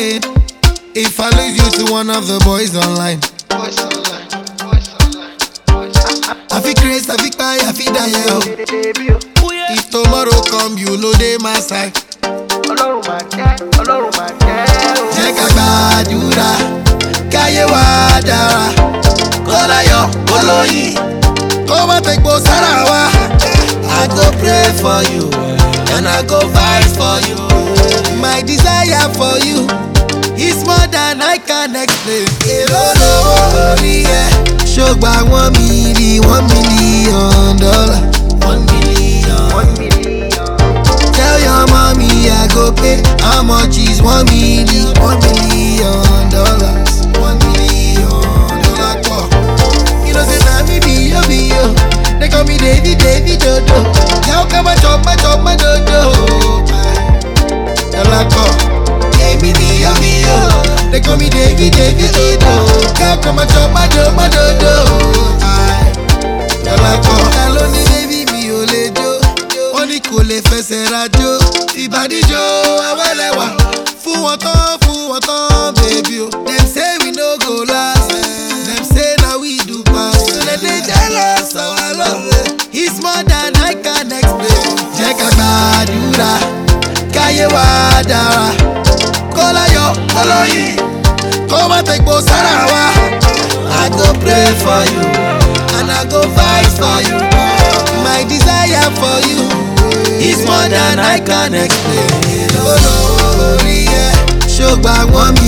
Hey, if I lose you to one of the boys online. I feel crazy, I feel cry, I feel die, oh. If tomorrow come, you know they my side. Ọlọ́run máa jẹ́, Ọlọ́run máa jẹ́. Jẹ́ ká gbàdúrà, káyé wa dára. Kọ́láyọ̀ olóyin, kó má fẹ́ gbó sára wa. I go pray for you, and I go fight for you. My desire for you. It's more than I can explain. Èrò lórí ẹ̀. Ṣògbà wọ́n mi rí one million dollar. One million, one million. Tell your mommy I go pay how much is one million. One million dollars. One million dollar pọ̀. You know say na me bí yo bí yo. They call me David David Dodo. Yàwó ká má jọ my jọ my dodo. They call me Davy, Davy Odo. Girl, come and chop my dough, my dough, dough. Aye, girl, I come. Hello, ni baby, me ò lè jó. Wọ́n ní kò lè fẹsẹ̀ rajó. Ìbàdíjọ́ awẹ́lẹ́wà. Fún wọn tán, baby o. Dem say we no go last. them say now we do pass. So dem dey jealous our love. It's more than I can explain. Jẹ́ ká gbàdúrà, káyé wa dára. Kọ́láyọ̀, kọ́lọ́yìn. Come and take Bosarawa. I go pray for you, and I go fight for you. My desire for you is more than I can explain. Olórí oh, yeah, ṣùgbọ́n àwọn mi.